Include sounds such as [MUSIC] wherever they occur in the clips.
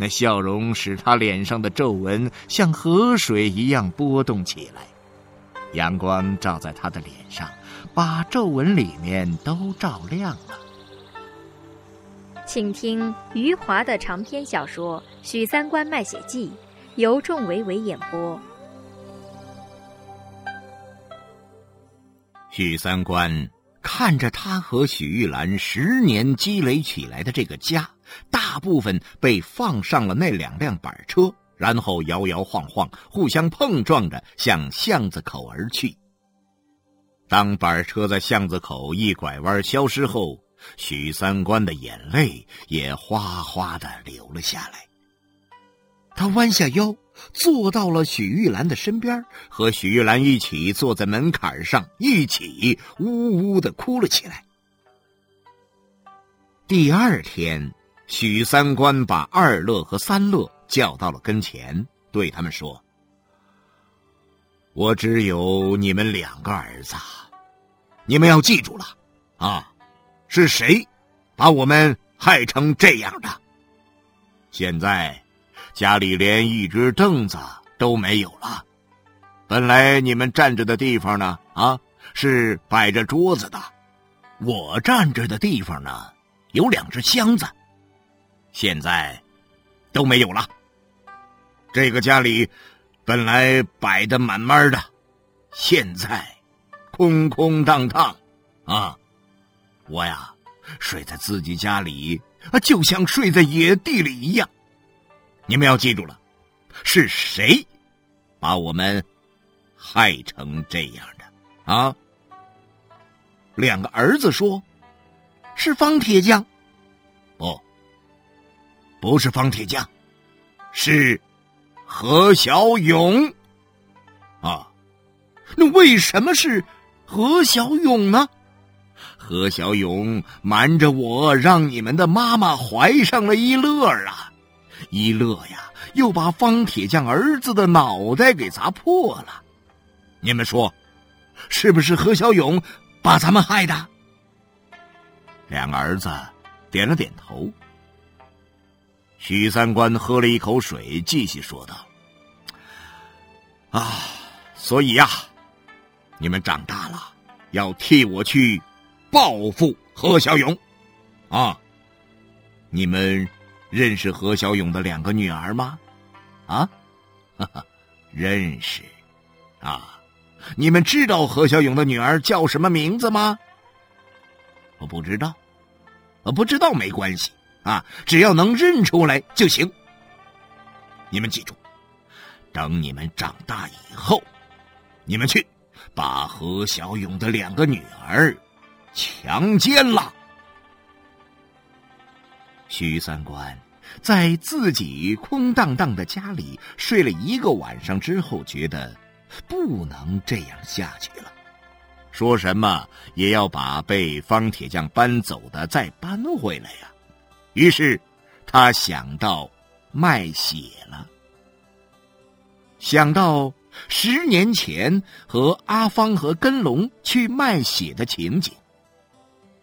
那笑容使他脸上的皱纹像河水一样波动起来，阳光照在他的脸上，把皱纹里面都照亮了。请听余华的长篇小说《许三观卖血记》，由仲维维演播。许三观看着他和许玉兰十年积累起来的这个家，大部分被放上了那两辆板车，然后摇摇晃晃、互相碰撞着向巷子口而去。当板车在巷子口一拐弯消失后。许三观的眼泪也哗哗的流了下来。他弯下腰，坐到了许玉兰的身边，和许玉兰一起坐在门槛上，一起呜呜的哭了起来。第二天，许三观把二乐和三乐叫到了跟前，对他们说：“我只有你们两个儿子，你们要记住了，啊。”是谁把我们害成这样的？现在家里连一只凳子都没有了。本来你们站着的地方呢，啊，是摆着桌子的。我站着的地方呢，有两只箱子，现在都没有了。这个家里本来摆的满满的，现在空空荡荡，啊。我呀，睡在自己家里，就像睡在野地里一样。你们要记住了，是谁把我们害成这样的啊？两个儿子说：“是方铁匠。”不，不是方铁匠，是何小勇。啊，那为什么是何小勇呢？何小勇瞒着我，让你们的妈妈怀上了一乐啊！一乐呀，又把方铁匠儿子的脑袋给砸破了。你们说，是不是何小勇把咱们害的？两个儿子点了点头。许三观喝了一口水，继续说道：“啊，所以呀，你们长大了要替我去。”报复何小勇，啊！你们认识何小勇的两个女儿吗？啊，哈哈，认识。啊，你们知道何小勇的女儿叫什么名字吗？我不知道，我不知道没关系啊，只要能认出来就行。你们记住，等你们长大以后，你们去把何小勇的两个女儿。强奸了徐三观，在自己空荡荡的家里睡了一个晚上之后，觉得不能这样下去了，说什么也要把被方铁匠搬走的再搬回来呀。于是他想到卖血了，想到十年前和阿芳和根龙去卖血的情景。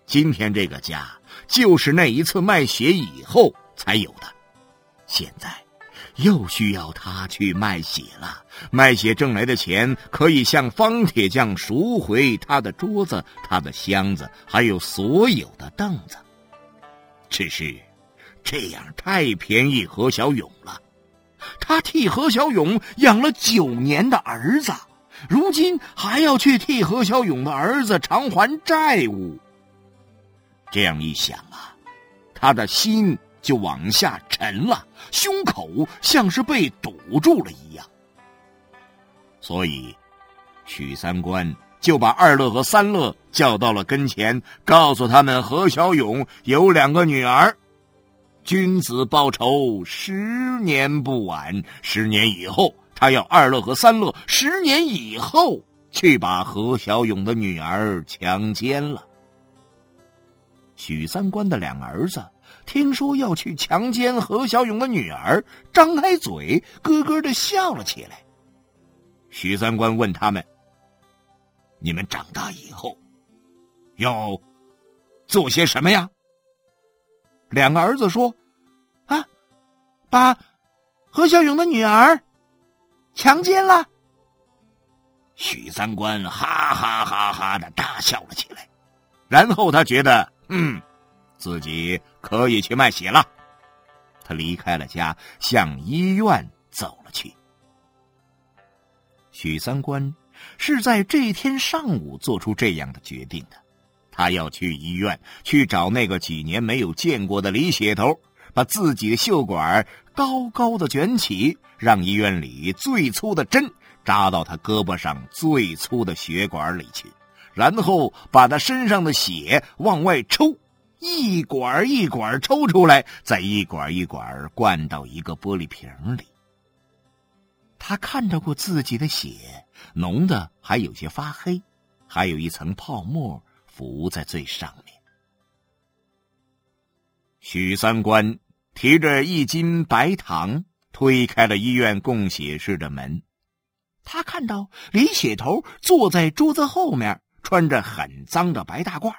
今天这个家就是那一次卖血以后才有的，现在又需要他去卖血了。卖血挣来的钱可以向方铁匠赎回他的桌子、他的箱子，还有所有的凳子。只是这样太便宜何小勇了，他替何小勇养了九年的儿子，如今还要去替何小勇的儿子偿还债务。这样一想啊，他的心就往下沉了，胸口像是被堵住了一样。所以，许三观就把二乐和三乐叫到了跟前，告诉他们何小勇有两个女儿。君子报仇，十年不晚。十年以后，他要二乐和三乐十年以后去把何小勇的女儿强奸了。许三观的两儿子听说要去强奸何小勇的女儿，张开嘴咯咯的笑了起来。许三观问他们：“你们长大以后要做些什么呀？”两个儿子说：“啊，把何小勇的女儿强奸了。”许三观哈哈哈哈的大笑了起来，然后他觉得，嗯，自己可以去卖血了。他离开了家，向医院走了去。许三观是在这天上午做出这样的决定的。他要去医院去找那个几年没有见过的李血头，把自己的袖管高高的卷起，让医院里最粗的针扎到他胳膊上最粗的血管里去，然后把他身上的血往外抽，一管一管抽出来，再一管一管灌到一个玻璃瓶里。他看到过自己的血，浓的还有些发黑，还有一层泡沫。浮在最上面。许三观提着一斤白糖推开了医院供血室的门，他看到李血头坐在桌子后面，穿着很脏的白大褂，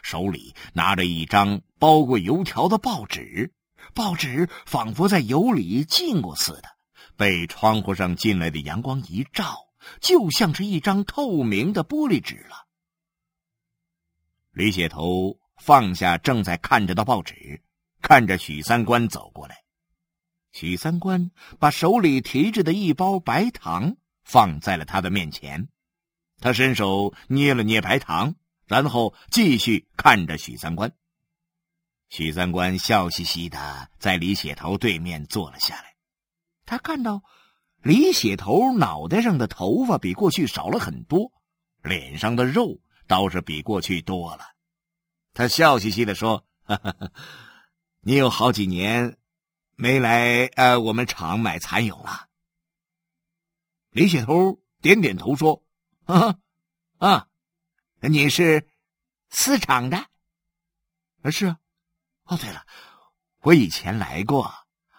手里拿着一张包过油条的报纸，报纸仿佛在油里浸过似的，被窗户上进来的阳光一照，就像是一张透明的玻璃纸了。李血头放下正在看着的报纸，看着许三观走过来。许三观把手里提着的一包白糖放在了他的面前，他伸手捏了捏白糖，然后继续看着许三观。许三观笑嘻嘻的在李血头对面坐了下来。他看到李血头脑袋上的头发比过去少了很多，脸上的肉。倒是比过去多了，他笑嘻嘻的说：“哈哈你有好几年没来呃我们厂买蚕蛹了。”李雪头点点头说：“啊啊，你是丝厂的？啊是啊。哦对了，我以前来过，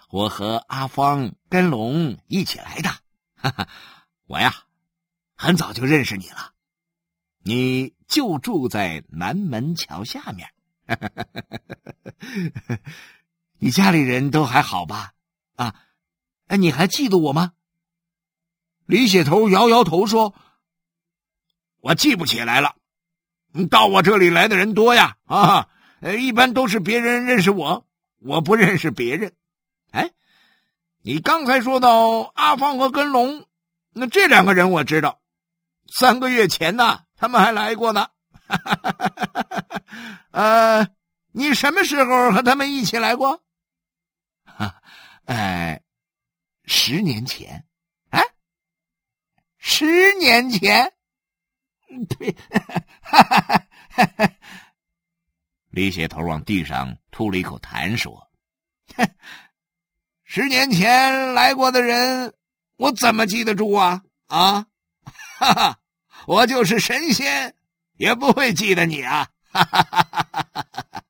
我和阿芳、跟龙一起来的。哈哈，我呀，很早就认识你了。”你就住在南门桥下面，[LAUGHS] 你家里人都还好吧？啊，哎，你还记得我吗？李血头摇摇头说：“我记不起来了。到我这里来的人多呀，啊，一般都是别人认识我，我不认识别人。哎，你刚才说到阿芳和根龙，那这两个人我知道，三个月前呢。”他们还来过呢，[LAUGHS] 呃，你什么时候和他们一起来过？哈，呃，十年前，啊，十年前，对，[LAUGHS] 李血头往地上吐了一口痰，说：“ [LAUGHS] 十年前来过的人，我怎么记得住啊？啊，哈哈。”我就是神仙，也不会记得你啊！哈哈哈哈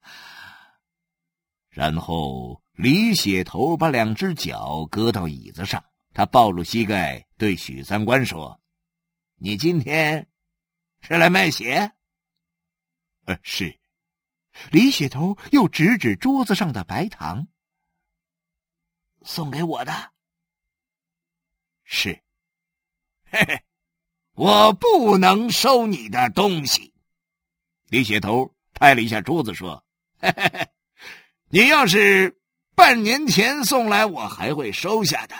然后李血头把两只脚搁到椅子上，他抱住膝盖，对许三观说：“你今天是来卖血？”“呃，是。”李血头又指指桌子上的白糖，“送给我的。”“是。”“嘿嘿。”我不能收你的东西，李血头拍了一下桌子说：“嘿嘿嘿，你要是半年前送来，我还会收下的。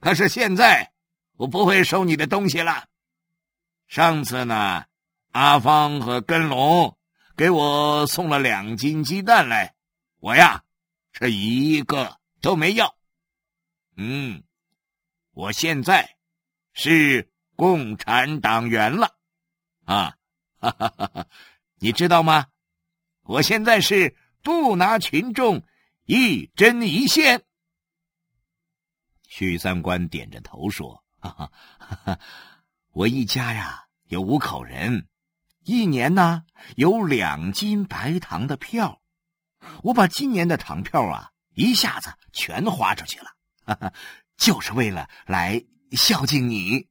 可是现在，我不会收你的东西了。上次呢，阿芳和根龙给我送了两斤鸡蛋来，我呀是一个都没要。嗯，我现在是。”共产党员了，啊，哈哈哈哈！你知道吗？我现在是不拿群众一针一线。许三观点着头说：“哈哈，哈哈，我一家呀有五口人，一年呢有两斤白糖的票，我把今年的糖票啊一下子全花出去了，哈哈，就是为了来孝敬你。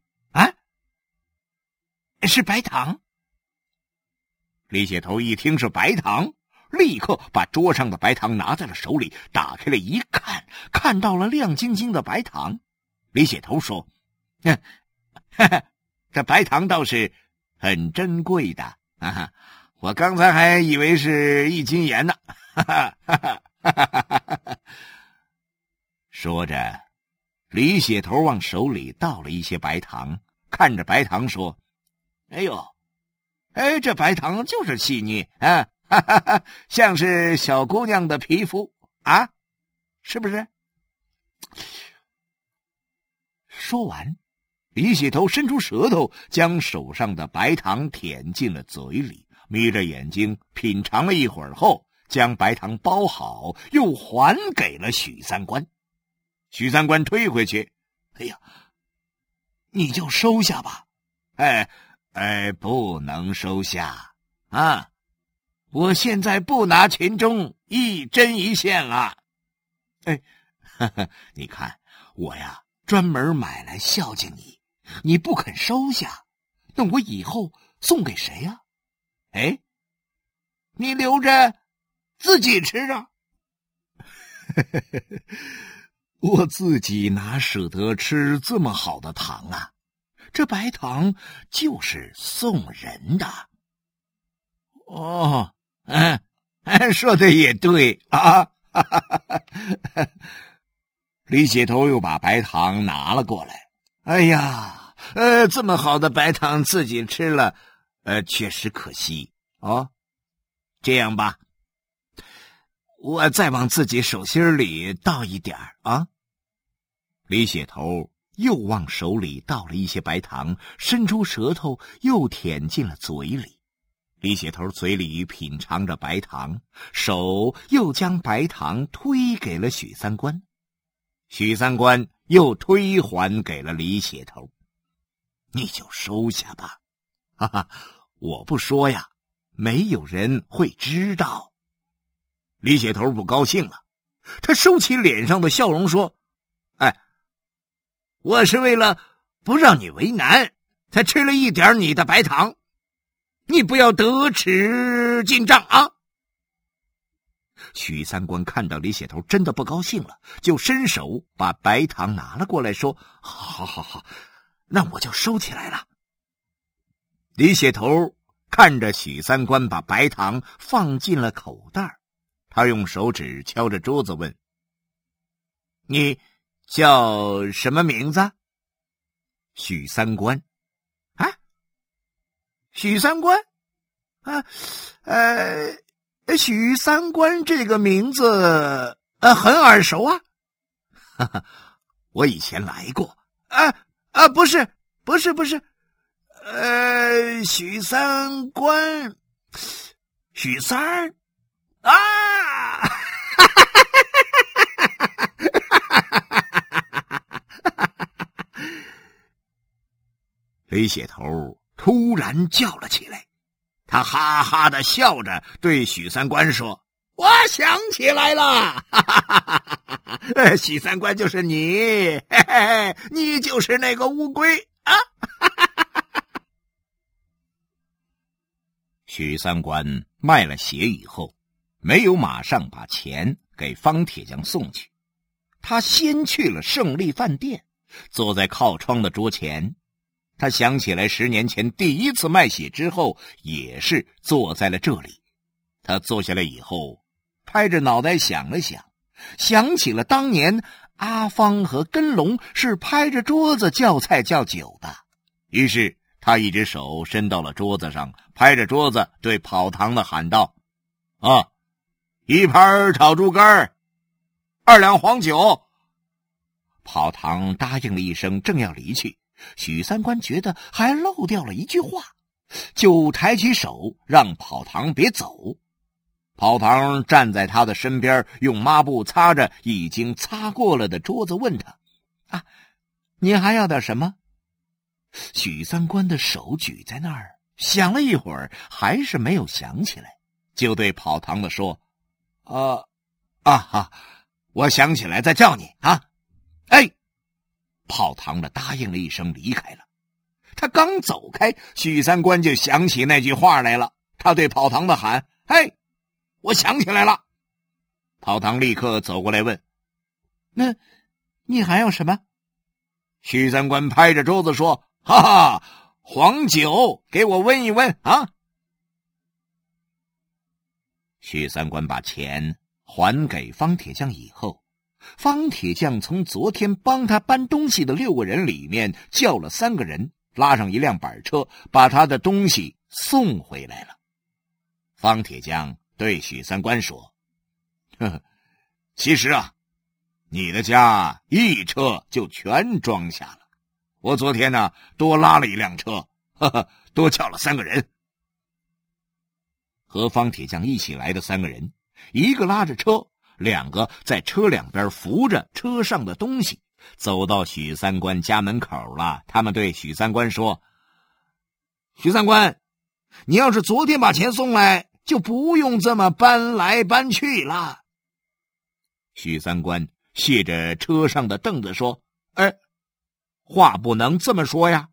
是白糖。”李血头一听是白糖。立刻把桌上的白糖拿在了手里，打开了一看，看到了亮晶晶的白糖。李血头说：“哼，这白糖倒是很珍贵的啊！我刚才还以为是一斤盐呢。”哈哈哈哈哈哈！说着，李血头往手里倒了一些白糖，看着白糖说：“哎呦，哎，这白糖就是细腻啊！”哈哈哈，像是小姑娘的皮肤啊，是不是？说完，李喜头伸出舌头，将手上的白糖舔进了嘴里，眯着眼睛品尝了一会儿后，将白糖包好，又还给了许三观。许三观推回去：“哎呀，你就收下吧。”“哎哎，不能收下啊！”我现在不拿群中一针一线了，哎，哈哈，你看我呀，专门买来孝敬你，你不肯收下，那我以后送给谁呀？哎，你留着自己吃啊！[LAUGHS] 我自己哪舍得吃这么好的糖啊？这白糖就是送人的。哦。嗯，说的也对啊！李血头又把白糖拿了过来。哎呀，呃，这么好的白糖自己吃了，呃，确实可惜啊。这样吧，我再往自己手心里倒一点啊。李血头又往手里倒了一些白糖，伸出舌头又舔进了嘴里。李铁头嘴里品尝着白糖，手又将白糖推给了许三观，许三观又推还给了李铁头。你就收下吧，哈哈，我不说呀，没有人会知道。李铁头不高兴了，他收起脸上的笑容说：“哎，我是为了不让你为难，才吃了一点你的白糖。”你不要得尺进账啊！许三观看到李血头真的不高兴了，就伸手把白糖拿了过来，说：“好好好，那我就收起来了。”李血头看着许三观把白糖放进了口袋，他用手指敲着桌子问：“你叫什么名字？”许三观。啊？许三观，啊，呃，许三观这个名字呃很耳熟啊，哈哈，我以前来过，啊啊，不是，不是，不是，呃，许三观，许三儿。啊，哈哈哈哈哈哈！李血头。突然叫了起来，他哈哈的笑着对许三观说：“我想起来了，哈哈哈哈许三观就是你，嘿嘿，你就是那个乌龟啊！”哈哈哈哈许三观卖了鞋以后，没有马上把钱给方铁匠送去，他先去了胜利饭店，坐在靠窗的桌前。他想起来十年前第一次卖血之后，也是坐在了这里。他坐下来以后，拍着脑袋想了想，想起了当年阿芳和根龙是拍着桌子叫菜叫酒的。于是他一只手伸到了桌子上，拍着桌子对跑堂的喊道：“啊，一盘炒猪肝二两黄酒。”跑堂答应了一声，正要离去。许三观觉得还漏掉了一句话，就抬起手让跑堂别走。跑堂站在他的身边，用抹布擦着已经擦过了的桌子，问他：“啊，你还要点什么？”许三观的手举在那儿，想了一会儿，还是没有想起来，就对跑堂的说：“啊，啊哈，我想起来再叫你啊。”哎，跑堂的答应了一声，离开了。他刚走开，许三观就想起那句话来了。他对跑堂的喊：“嘿，我想起来了。”跑堂立刻走过来问：“那，你还要什么？”许三观拍着桌子说。哈哈，黄酒，给我温一温啊！许三观把钱还给方铁匠以后，方铁匠从昨天帮他搬东西的六个人里面叫了三个人，拉上一辆板车，把他的东西送回来了。方铁匠对许三观说：“呵呵，其实啊，你的家一车就全装下了。”我昨天呢，多拉了一辆车，呵呵，多叫了三个人。和方铁匠一起来的三个人，一个拉着车，两个在车两边扶着车上的东西，走到许三观家门口了。他们对许三观说：“许三观，你要是昨天把钱送来，就不用这么搬来搬去了。”许三观卸着车上的凳子说：“哎。”话不能这么说呀，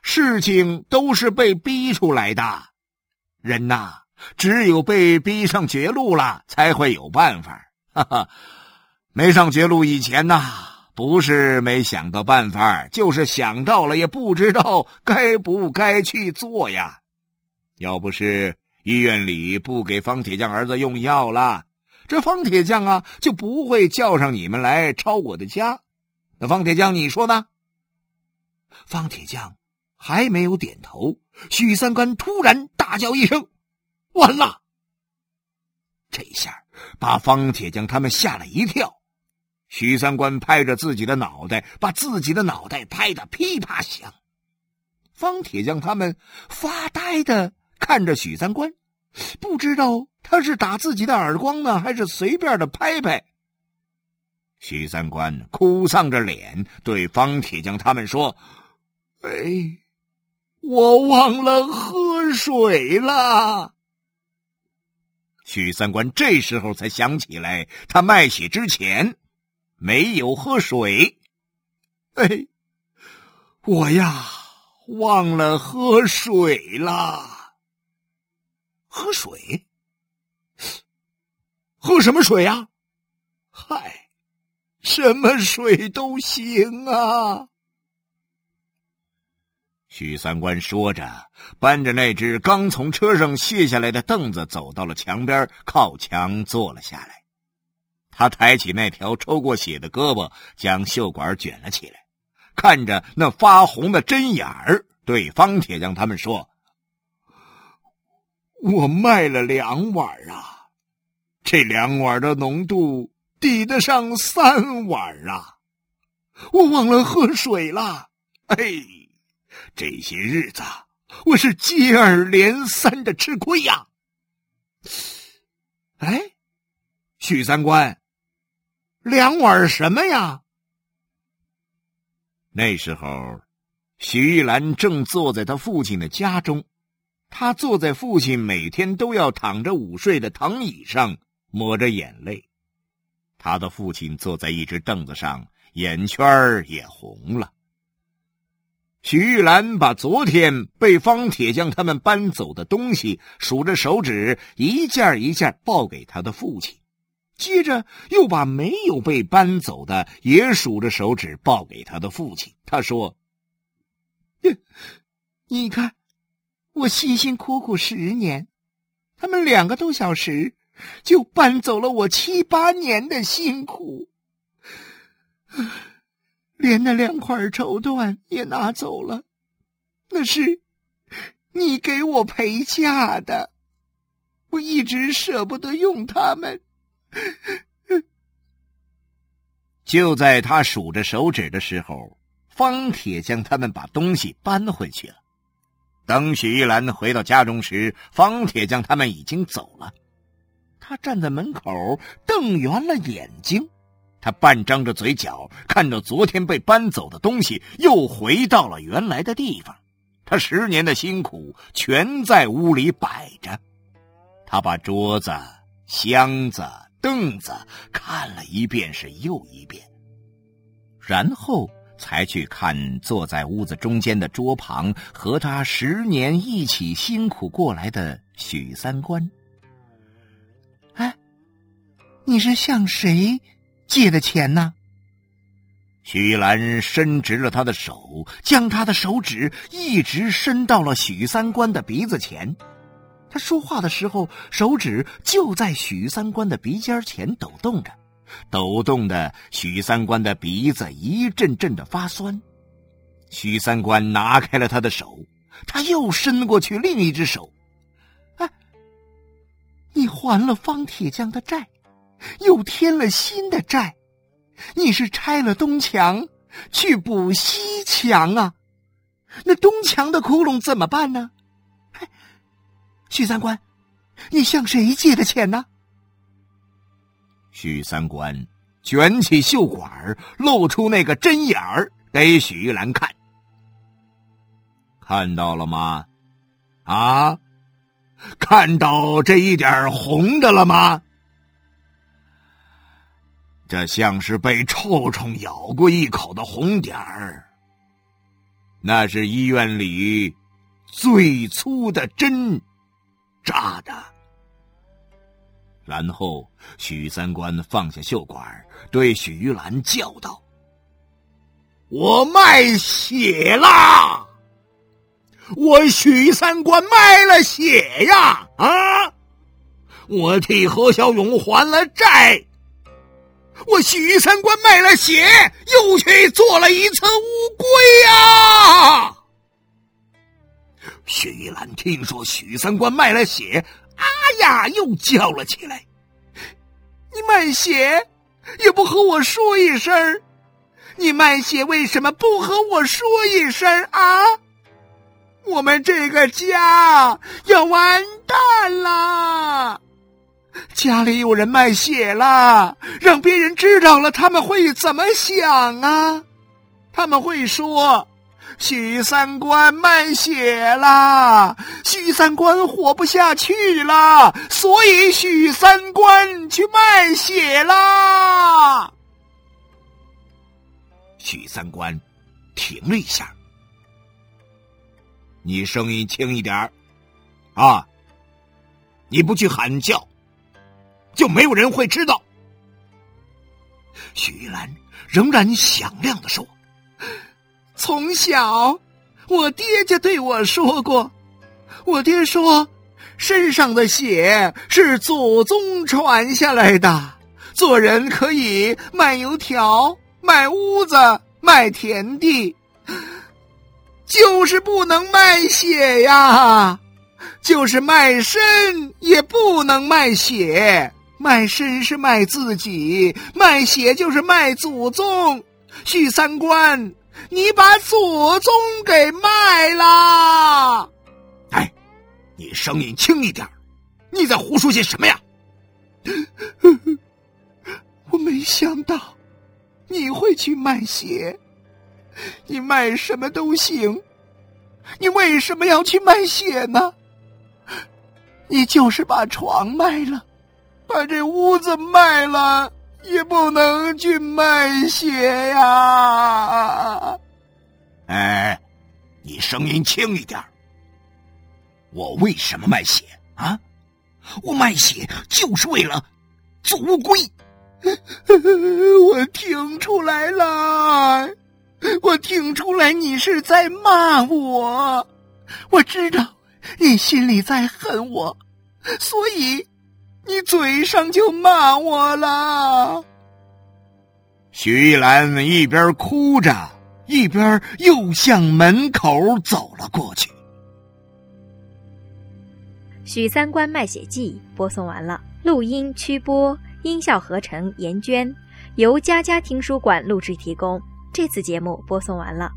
事情都是被逼出来的，人呐，只有被逼上绝路了，才会有办法。哈哈，没上绝路以前呐，不是没想到办法，就是想到了也不知道该不该去做呀。要不是医院里不给方铁匠儿子用药了，这方铁匠啊就不会叫上你们来抄我的家。那方铁匠，你说呢？方铁匠还没有点头，许三观突然大叫一声：“完了！”这一下把方铁匠他们吓了一跳。许三观拍着自己的脑袋，把自己的脑袋拍得噼啪响。方铁匠他们发呆的看着许三观，不知道他是打自己的耳光呢，还是随便的拍拍。许三观哭丧着脸对方铁匠他们说。哎，我忘了喝水了。许三观这时候才想起来，他卖血之前没有喝水。哎，我呀，忘了喝水了。喝水？喝什么水呀？嗨，什么水都行啊。许三观说着，搬着那只刚从车上卸下来的凳子，走到了墙边，靠墙坐了下来。他抬起那条抽过血的胳膊，将袖管卷了起来，看着那发红的针眼儿，对方铁匠他们说：“我卖了两碗啊，这两碗的浓度抵得上三碗啊！我忘了喝水了，哎。”这些日子，我是接二连三的吃亏呀。哎，许三观，两碗什么呀？那时候，许玉兰正坐在他父亲的家中，他坐在父亲每天都要躺着午睡的躺椅上，抹着眼泪。他的父亲坐在一只凳子上，眼圈也红了。许玉兰把昨天被方铁匠他们搬走的东西数着手指，一件一件报给他的父亲，接着又把没有被搬走的也数着手指报给他的父亲。他说：“你看，我辛辛苦苦十年，他们两个多小时就搬走了我七八年的辛苦。”连那两块绸缎也拿走了，那是你给我陪嫁的，我一直舍不得用它们。就在他数着手指的时候，方铁匠他们把东西搬回去了。等许玉兰回到家中时，方铁匠他们已经走了。他站在门口瞪圆了眼睛，他半张着嘴角看着昨天被搬走的东西又回到了原来的地方。他十年的辛苦全在屋里摆着。他把桌子、箱子、凳子看了一遍是又一遍，然后才去看坐在屋子中间的桌旁和他十年一起辛苦过来的许三观。哎，你是向谁借的钱呢？许兰伸直了他的手，将他的手指一直伸到了许三观的鼻子前。他说话的时候，手指就在许三观的鼻尖前抖动着，抖动的许三观的鼻子一阵阵的发酸。许三观拿开了他的手，他又伸过去另一只手。哎，你还了方铁匠的债，又添了新的债，你是拆了东墙去补西墙啊？那东墙的窟窿怎么办呢？许三观，你向谁借的钱呢？许三观卷起袖管，露出那个针眼儿给许玉兰看。看到了吗？啊，看到这一点红的了吗？这像是被臭虫咬过一口的红点儿。那是医院里最粗的针。扎的。然后许三观放下袖管，对许玉兰叫道：“我卖血啦！我许三观卖了血呀！啊！我替何小勇还了债。我许三观卖了血，又去做了一次乌龟呀！”许玉兰听说许三观卖了血，啊呀，又叫了起来：“你卖血也不和我说一声你卖血为什么不和我说一声啊？我们这个家要完蛋了！家里有人卖血了，让别人知道了，他们会怎么想啊？他们会说。”许三观卖血啦！许三观活不下去了，所以许三观去卖血啦。许三观停了一下，你声音轻一点啊！你不去喊叫，就没有人会知道。许玉兰仍然响亮的说。从小，我爹就对我说过，我爹说，身上的血是祖宗传下来的。做人可以卖油条、卖屋子、卖田地，就是不能卖血呀。就是卖身也不能卖血，卖身是卖自己，卖血就是卖祖宗。许三观。你把祖宗给卖了！哎，你声音轻一点你在胡说些什么呀？[LAUGHS] 我没想到你会去卖血，你卖什么都行，你为什么要去卖血呢？你就是把床卖了，把这屋子卖了。也不能去卖血呀！哎，你声音轻一点。我为什么卖血啊？我卖血就是为了做乌龟。[LAUGHS] 我听出来了，我听出来你是在骂我。我知道你心里在恨我，所以。你嘴上就骂我了。徐玉兰一边哭着，一边又向门口走了过去。许三观卖血记播送完了，录音、曲播、音效合成严娟，由佳佳听书馆录制提供。这次节目播送完了。